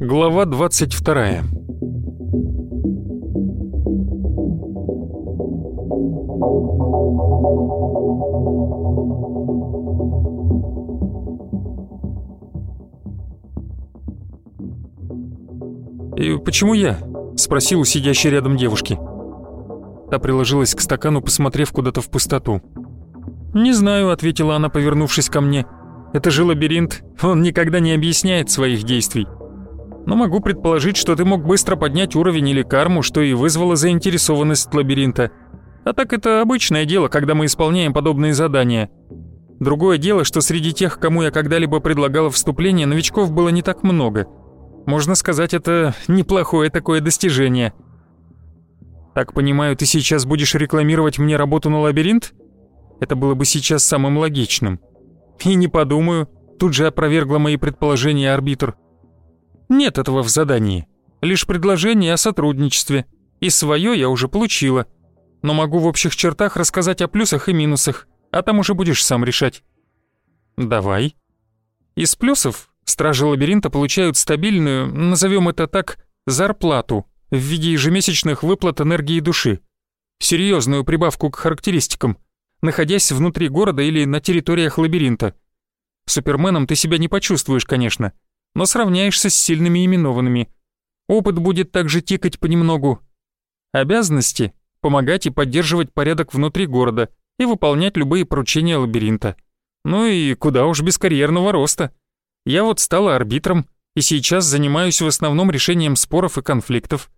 Глава 22 «И почему я?» — спросил у сидящей рядом девушки. Та приложилась к стакану, посмотрев куда-то в пустоту. «Не знаю», — ответила она, повернувшись ко мне. «Это же лабиринт, он никогда не объясняет своих действий. Но могу предположить, что ты мог быстро поднять уровень или карму, что и вызвало заинтересованность лабиринта. А так это обычное дело, когда мы исполняем подобные задания. Другое дело, что среди тех, кому я когда-либо предлагала вступление, новичков было не так много. Можно сказать, это неплохое такое достижение». Так понимаю, ты сейчас будешь рекламировать мне работу на лабиринт? Это было бы сейчас самым логичным. И не подумаю, тут же опровергла мои предположения арбитр. Нет этого в задании. Лишь предложение о сотрудничестве. И свое я уже получила. Но могу в общих чертах рассказать о плюсах и минусах, а там уже будешь сам решать. Давай. Из плюсов стражи лабиринта получают стабильную, назовем это так, зарплату в виде ежемесячных выплат энергии души. Серьезную прибавку к характеристикам, находясь внутри города или на территориях лабиринта. Суперменом ты себя не почувствуешь, конечно, но сравняешься с сильными именованными. Опыт будет также тикать понемногу. Обязанности — помогать и поддерживать порядок внутри города и выполнять любые поручения лабиринта. Ну и куда уж без карьерного роста. Я вот стала арбитром и сейчас занимаюсь в основном решением споров и конфликтов.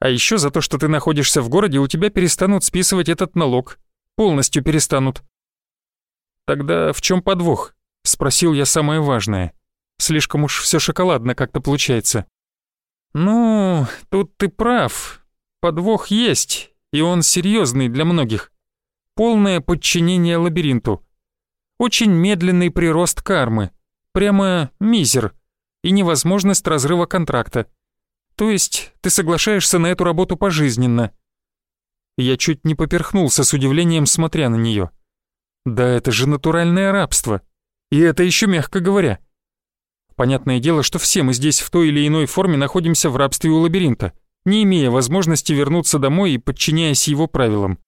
А еще за то, что ты находишься в городе, у тебя перестанут списывать этот налог. Полностью перестанут. Тогда в чем подвох? Спросил я самое важное. Слишком уж все шоколадно как-то получается. Ну, тут ты прав. Подвох есть, и он серьезный для многих. Полное подчинение лабиринту. Очень медленный прирост кармы. Прямо мизер. И невозможность разрыва контракта. То есть ты соглашаешься на эту работу пожизненно?» Я чуть не поперхнулся с удивлением, смотря на нее. «Да это же натуральное рабство. И это еще мягко говоря. Понятное дело, что все мы здесь в той или иной форме находимся в рабстве у лабиринта, не имея возможности вернуться домой и подчиняясь его правилам.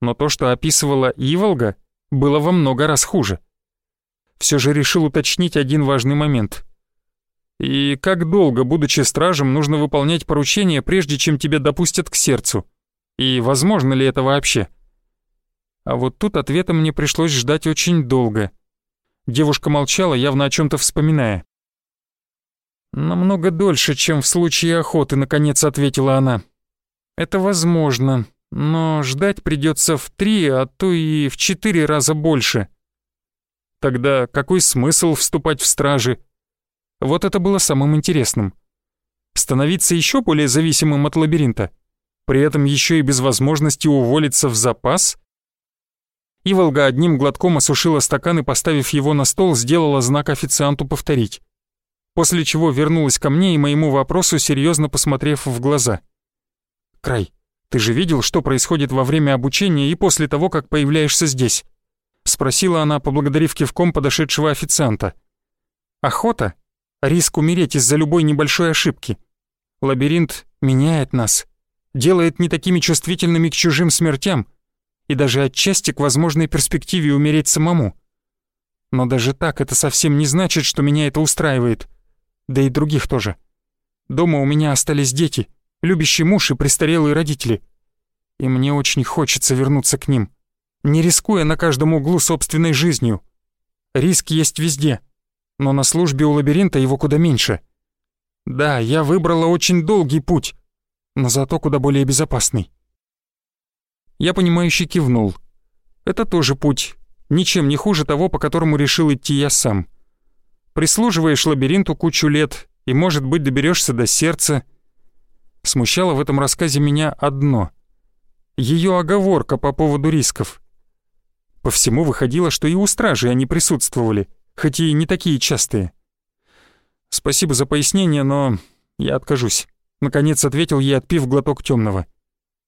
Но то, что описывала Иволга, было во много раз хуже. Все же решил уточнить один важный момент. И как долго, будучи стражем, нужно выполнять поручения, прежде чем тебя допустят к сердцу? И возможно ли это вообще? А вот тут ответа мне пришлось ждать очень долго. Девушка молчала, явно о чем-то вспоминая. «Намного дольше, чем в случае охоты», — наконец ответила она. «Это возможно, но ждать придется в три, а то и в четыре раза больше». «Тогда какой смысл вступать в стражи?» Вот это было самым интересным. Становиться еще более зависимым от лабиринта, при этом еще и без возможности уволиться в запас? Иволга одним глотком осушила стакан и, поставив его на стол, сделала знак официанту повторить. После чего вернулась ко мне и моему вопросу, серьезно посмотрев в глаза. «Край, ты же видел, что происходит во время обучения и после того, как появляешься здесь?» Спросила она, поблагодарив кивком подошедшего официанта. «Охота Риск умереть из-за любой небольшой ошибки. Лабиринт меняет нас, делает не такими чувствительными к чужим смертям и даже отчасти к возможной перспективе умереть самому. Но даже так это совсем не значит, что меня это устраивает. Да и других тоже. Дома у меня остались дети, любящий муж и престарелые родители. И мне очень хочется вернуться к ним, не рискуя на каждом углу собственной жизнью. Риск есть везде — но на службе у лабиринта его куда меньше. Да, я выбрала очень долгий путь, но зато куда более безопасный. Я понимающе кивнул. Это тоже путь, ничем не хуже того, по которому решил идти я сам. Прислуживаешь лабиринту кучу лет, и, может быть, доберешься до сердца. Смущало в этом рассказе меня одно. Ее оговорка по поводу рисков. По всему выходило, что и у стражи они присутствовали — хоть и не такие частые. Спасибо за пояснение, но я откажусь. Наконец ответил ей, отпив глоток темного.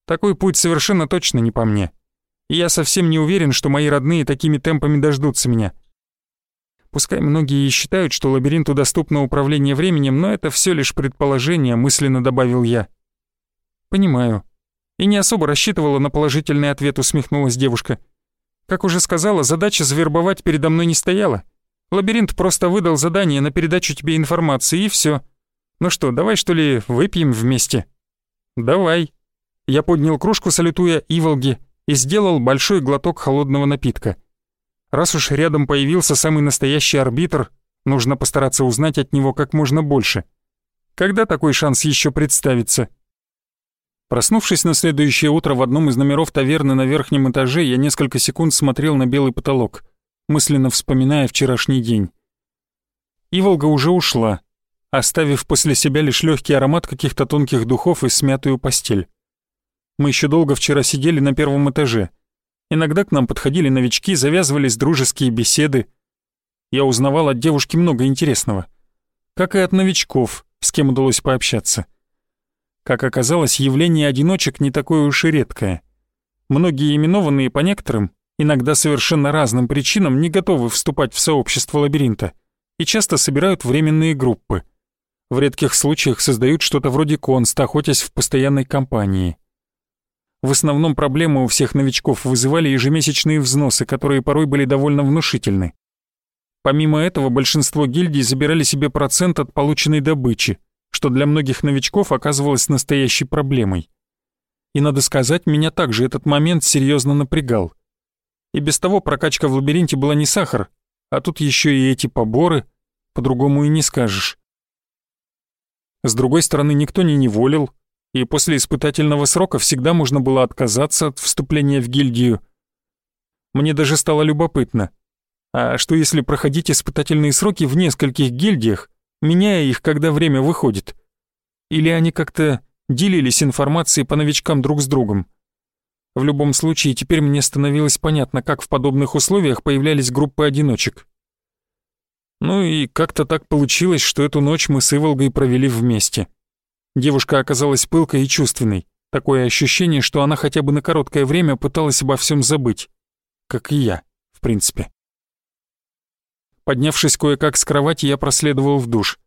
Такой путь совершенно точно не по мне. И я совсем не уверен, что мои родные такими темпами дождутся меня. Пускай многие и считают, что лабиринту доступно управление временем, но это все лишь предположение, мысленно добавил я. Понимаю. И не особо рассчитывала на положительный ответ, усмехнулась девушка. Как уже сказала, задача завербовать передо мной не стояла. Лабиринт просто выдал задание на передачу тебе информации, и все. Ну что, давай что ли выпьем вместе? Давай. Я поднял кружку, салютуя Иволге, и сделал большой глоток холодного напитка. Раз уж рядом появился самый настоящий арбитр, нужно постараться узнать от него как можно больше. Когда такой шанс еще представится? Проснувшись на следующее утро в одном из номеров таверны на верхнем этаже, я несколько секунд смотрел на белый потолок, мысленно вспоминая вчерашний день. Иволга уже ушла, оставив после себя лишь легкий аромат каких-то тонких духов и смятую постель. Мы еще долго вчера сидели на первом этаже — Иногда к нам подходили новички, завязывались дружеские беседы. Я узнавал от девушки много интересного. Как и от новичков, с кем удалось пообщаться. Как оказалось, явление одиночек не такое уж и редкое. Многие именованные по некоторым, иногда совершенно разным причинам, не готовы вступать в сообщество лабиринта и часто собирают временные группы. В редких случаях создают что-то вроде конста, охотясь в постоянной компании. В основном проблемы у всех новичков вызывали ежемесячные взносы, которые порой были довольно внушительны. Помимо этого, большинство гильдий забирали себе процент от полученной добычи, что для многих новичков оказывалось настоящей проблемой. И надо сказать, меня также этот момент серьезно напрягал. И без того прокачка в лабиринте была не сахар, а тут еще и эти поборы, по-другому и не скажешь. С другой стороны, никто не неволил, и после испытательного срока всегда можно было отказаться от вступления в гильдию. Мне даже стало любопытно. А что если проходить испытательные сроки в нескольких гильдиях, меняя их, когда время выходит? Или они как-то делились информацией по новичкам друг с другом? В любом случае, теперь мне становилось понятно, как в подобных условиях появлялись группы одиночек. Ну и как-то так получилось, что эту ночь мы с Иволгой провели вместе. Девушка оказалась пылкой и чувственной. Такое ощущение, что она хотя бы на короткое время пыталась обо всем забыть. Как и я, в принципе. Поднявшись кое-как с кровати, я проследовал в душ.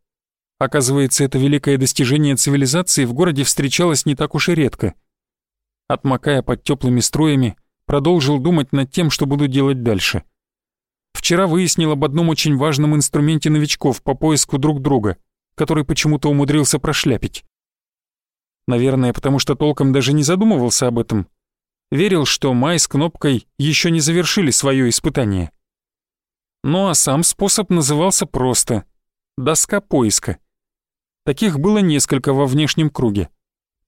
Оказывается, это великое достижение цивилизации в городе встречалось не так уж и редко. Отмокая под теплыми струями, продолжил думать над тем, что буду делать дальше. Вчера выяснил об одном очень важном инструменте новичков по поиску друг друга, который почему-то умудрился прошляпить. Наверное, потому что толком даже не задумывался об этом. Верил, что Май с Кнопкой еще не завершили свое испытание. Ну а сам способ назывался просто «доска поиска». Таких было несколько во внешнем круге.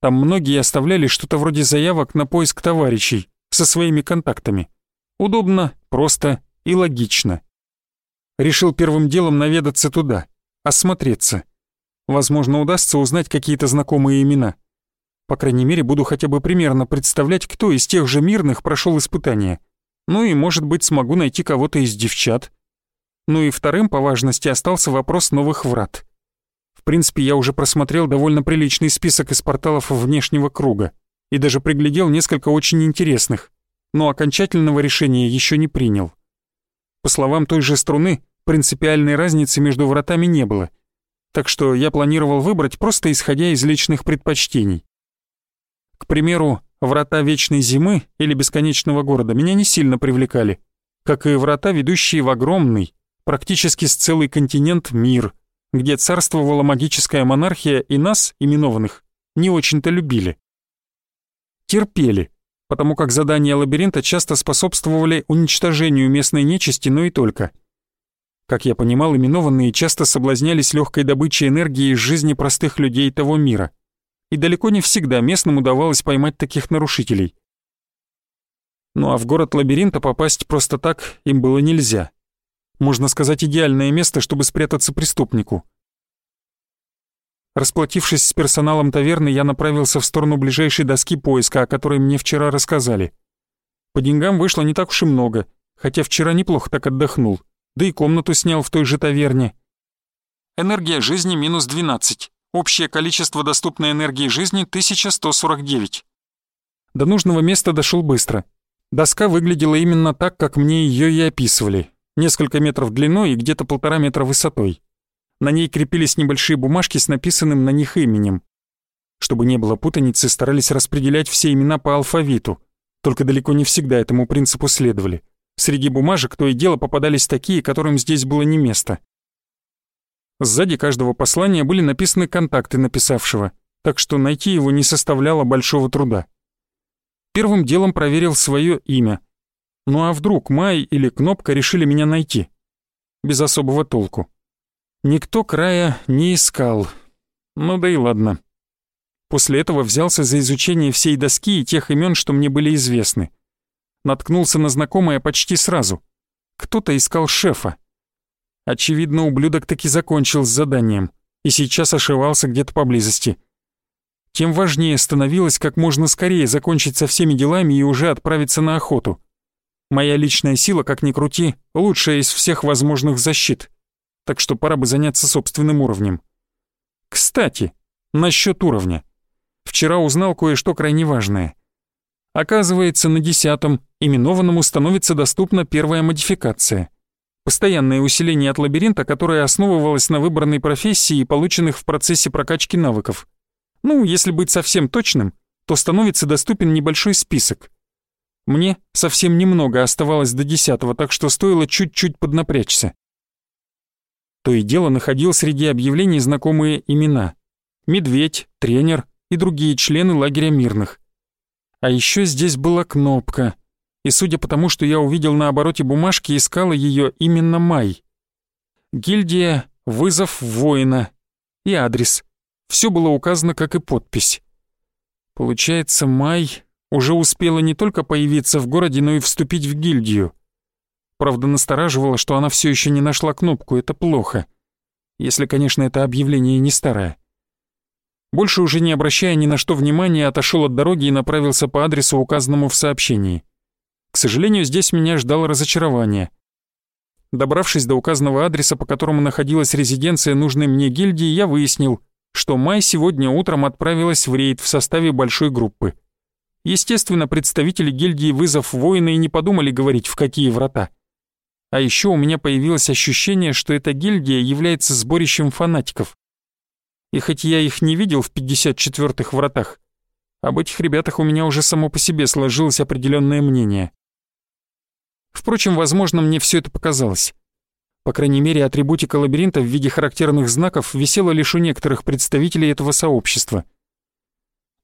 Там многие оставляли что-то вроде заявок на поиск товарищей со своими контактами. Удобно, просто и логично. Решил первым делом наведаться туда, осмотреться. Возможно, удастся узнать какие-то знакомые имена. По крайней мере, буду хотя бы примерно представлять, кто из тех же мирных прошел испытание. Ну и, может быть, смогу найти кого-то из девчат. Ну и вторым по важности остался вопрос новых врат. В принципе, я уже просмотрел довольно приличный список из порталов внешнего круга и даже приглядел несколько очень интересных, но окончательного решения еще не принял. По словам той же струны, принципиальной разницы между вратами не было, так что я планировал выбрать просто исходя из личных предпочтений. К примеру, врата Вечной Зимы или Бесконечного Города меня не сильно привлекали, как и врата, ведущие в огромный, практически с целый континент мир, где царствовала магическая монархия и нас, именованных, не очень-то любили. Терпели, потому как задания лабиринта часто способствовали уничтожению местной нечисти, но и только. Как я понимал, именованные часто соблазнялись легкой добычей энергии из жизни простых людей того мира — и далеко не всегда местным удавалось поймать таких нарушителей. Ну а в город лабиринта попасть просто так им было нельзя. Можно сказать, идеальное место, чтобы спрятаться преступнику. Расплатившись с персоналом таверны, я направился в сторону ближайшей доски поиска, о которой мне вчера рассказали. По деньгам вышло не так уж и много, хотя вчера неплохо так отдохнул, да и комнату снял в той же таверне. Энергия жизни минус 12. Общее количество доступной энергии жизни 1149. До нужного места дошел быстро. Доска выглядела именно так, как мне ее и описывали. Несколько метров длиной и где-то полтора метра высотой. На ней крепились небольшие бумажки с написанным на них именем. Чтобы не было путаницы, старались распределять все имена по алфавиту. Только далеко не всегда этому принципу следовали. Среди бумажек то и дело попадались такие, которым здесь было не место. Сзади каждого послания были написаны контакты написавшего, так что найти его не составляло большого труда. Первым делом проверил свое имя. Ну а вдруг Май или Кнопка решили меня найти? Без особого толку. Никто края не искал. Ну да и ладно. После этого взялся за изучение всей доски и тех имен, что мне были известны. Наткнулся на знакомое почти сразу. Кто-то искал шефа. Очевидно, ублюдок таки закончил с заданием и сейчас ошивался где-то поблизости тем важнее становилось как можно скорее закончить со всеми делами и уже отправиться на охоту. Моя личная сила, как ни крути, лучшая из всех возможных защит, так что пора бы заняться собственным уровнем. Кстати, насчет уровня. Вчера узнал кое-что крайне важное. Оказывается, на десятом именованному становится доступна первая модификация. Постоянное усиление от лабиринта, которое основывалось на выбранной профессии и полученных в процессе прокачки навыков. Ну, если быть совсем точным, то становится доступен небольшой список. Мне совсем немного оставалось до десятого, так что стоило чуть-чуть поднапрячься. То и дело находил среди объявлений знакомые имена. Медведь, тренер и другие члены лагеря мирных. А еще здесь была кнопка, и судя по тому, что я увидел на обороте бумажки, искала ее именно Май. Гильдия «Вызов воина» и адрес все было указано, как и подпись. Получается, Май уже успела не только появиться в городе, но и вступить в гильдию. Правда, настораживало, что она все еще не нашла кнопку, это плохо. Если, конечно, это объявление не старое. Больше уже не обращая ни на что внимания, отошел от дороги и направился по адресу, указанному в сообщении. К сожалению, здесь меня ждало разочарование. Добравшись до указанного адреса, по которому находилась резиденция нужной мне гильдии, я выяснил, что Май сегодня утром отправилась в рейд в составе большой группы. Естественно, представители гильдии «Вызов воина» и не подумали говорить, в какие врата. А еще у меня появилось ощущение, что эта гильдия является сборищем фанатиков. И хоть я их не видел в 54-х вратах, об этих ребятах у меня уже само по себе сложилось определенное мнение. Впрочем, возможно, мне все это показалось. По крайней мере, атрибутика лабиринта в виде характерных знаков висела лишь у некоторых представителей этого сообщества.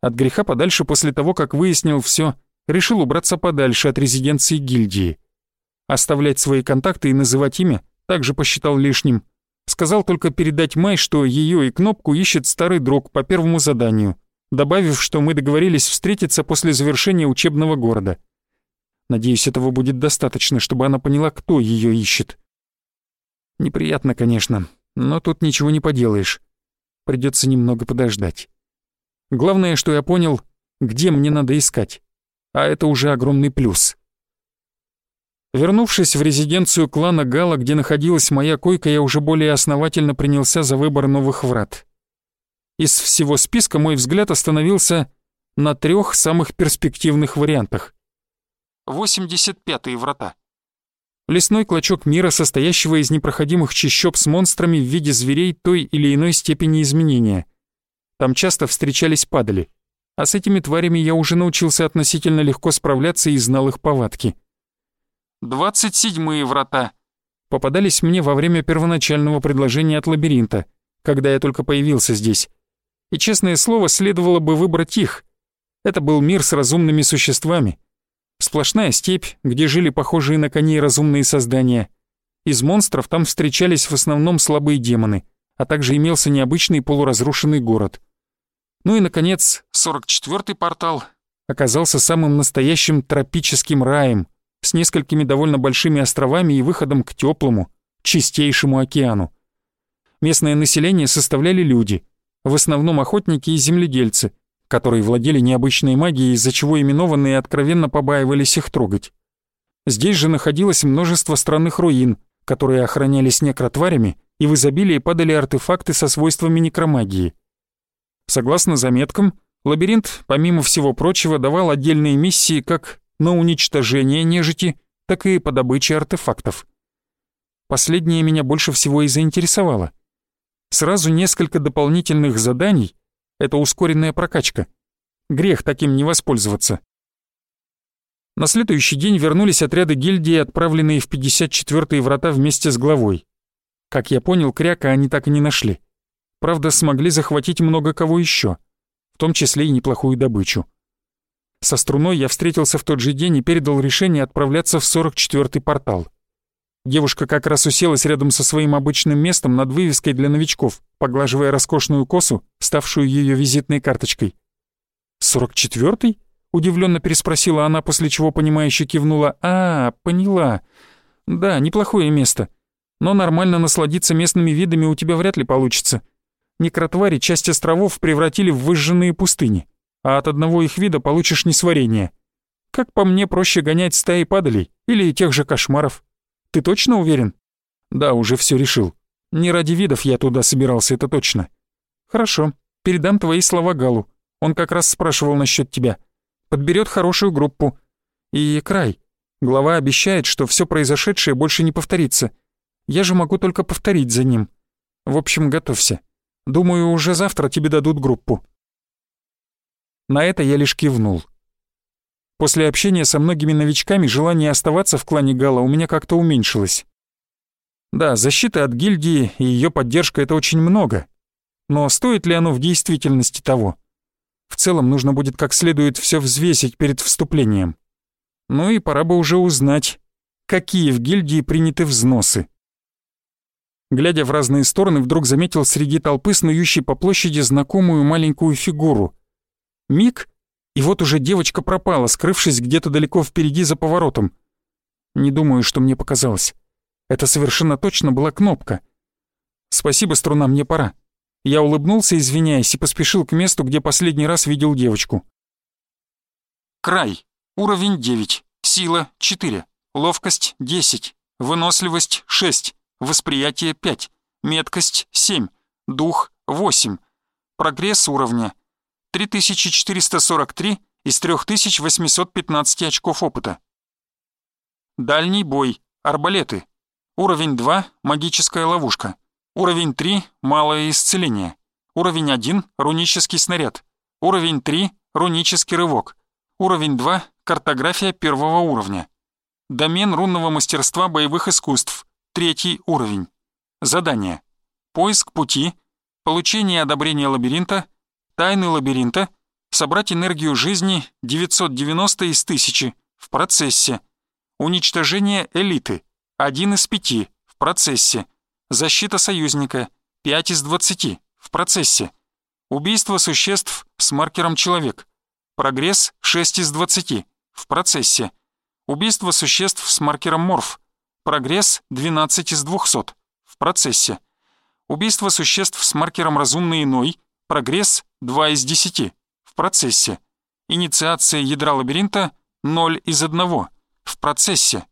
От греха подальше после того, как выяснил все, решил убраться подальше от резиденции гильдии. Оставлять свои контакты и называть имя также посчитал лишним. Сказал только передать Май, что ее и кнопку ищет старый друг по первому заданию, добавив, что мы договорились встретиться после завершения учебного города. Надеюсь, этого будет достаточно, чтобы она поняла, кто ее ищет. Неприятно, конечно, но тут ничего не поделаешь. Придется немного подождать. Главное, что я понял, где мне надо искать. А это уже огромный плюс. Вернувшись в резиденцию клана Гала, где находилась моя койка, я уже более основательно принялся за выбор новых врат. Из всего списка мой взгляд остановился на трех самых перспективных вариантах. 85-е врата. Лесной клочок мира, состоящего из непроходимых чащоб с монстрами в виде зверей той или иной степени изменения. Там часто встречались падали, а с этими тварями я уже научился относительно легко справляться и знал их повадки. Двадцать седьмые врата попадались мне во время первоначального предложения от лабиринта, когда я только появился здесь. И, честное слово, следовало бы выбрать их. Это был мир с разумными существами, Сплошная степь, где жили похожие на коней разумные создания. Из монстров там встречались в основном слабые демоны, а также имелся необычный полуразрушенный город. Ну и, наконец, 44-й портал оказался самым настоящим тропическим раем с несколькими довольно большими островами и выходом к теплому, чистейшему океану. Местное население составляли люди, в основном охотники и земледельцы, которые владели необычной магией, из-за чего именованные откровенно побаивались их трогать. Здесь же находилось множество странных руин, которые охранялись некротварями, и в изобилии падали артефакты со свойствами некромагии. Согласно заметкам, Лабиринт, помимо всего прочего, давал отдельные миссии как на уничтожение нежити, так и по добыче артефактов. Последнее меня больше всего и заинтересовало. Сразу несколько дополнительных заданий — это ускоренная прокачка. Грех таким не воспользоваться. На следующий день вернулись отряды гильдии, отправленные в 54-е врата вместе с главой. Как я понял, кряка они так и не нашли. Правда, смогли захватить много кого еще, в том числе и неплохую добычу. Со струной я встретился в тот же день и передал решение отправляться в 44-й портал. Девушка как раз уселась рядом со своим обычным местом над вывеской для новичков, поглаживая роскошную косу, ставшую ее визитной карточкой. «44-й?» — удивленно переспросила она, после чего понимающе кивнула. «А, поняла. Да, неплохое место. Но нормально насладиться местными видами у тебя вряд ли получится. Некротвари часть островов превратили в выжженные пустыни а от одного их вида получишь несварение. Как по мне, проще гонять стаи падалей или тех же кошмаров. Ты точно уверен? Да, уже все решил. Не ради видов я туда собирался, это точно. Хорошо, передам твои слова Галу. Он как раз спрашивал насчет тебя. Подберет хорошую группу. И край. Глава обещает, что все произошедшее больше не повторится. Я же могу только повторить за ним. В общем, готовься. Думаю, уже завтра тебе дадут группу. На это я лишь кивнул. После общения со многими новичками желание оставаться в клане Гала у меня как-то уменьшилось. Да, защита от гильдии и ее поддержка — это очень много. Но стоит ли оно в действительности того? В целом нужно будет как следует все взвесить перед вступлением. Ну и пора бы уже узнать, какие в гильдии приняты взносы. Глядя в разные стороны, вдруг заметил среди толпы снующей по площади знакомую маленькую фигуру. Миг, и вот уже девочка пропала, скрывшись где-то далеко впереди за поворотом. Не думаю, что мне показалось. Это совершенно точно была кнопка. «Спасибо, струна, мне пора». Я улыбнулся, извиняясь, и поспешил к месту, где последний раз видел девочку. Край. Уровень 9. Сила 4. Ловкость 10. Выносливость 6. Восприятие 5. Меткость 7. Дух 8. Прогресс уровня 3443 из 3815 очков опыта. Дальний бой. Арбалеты. Уровень 2. Магическая ловушка. Уровень 3. Малое исцеление. Уровень 1. Рунический снаряд. Уровень 3. Рунический рывок. Уровень 2. Картография первого уровня. Домен рунного мастерства боевых искусств. Третий уровень. Задание. Поиск пути. Получение одобрения лабиринта – Тайны лабиринта. Собрать энергию жизни 990 из 1000 в процессе. Уничтожение элиты. 1 из 5 в процессе. Защита союзника. 5 из 20 в процессе. Убийство существ с маркером «Человек». Прогресс 6 из 20 в процессе. Убийство существ с маркером «Морф». Прогресс 12 из 200 в процессе. Убийство существ с маркером «Разумный иной» Прогресс 2 из 10 в процессе. Инициация ядра лабиринта 0 из 1 в процессе.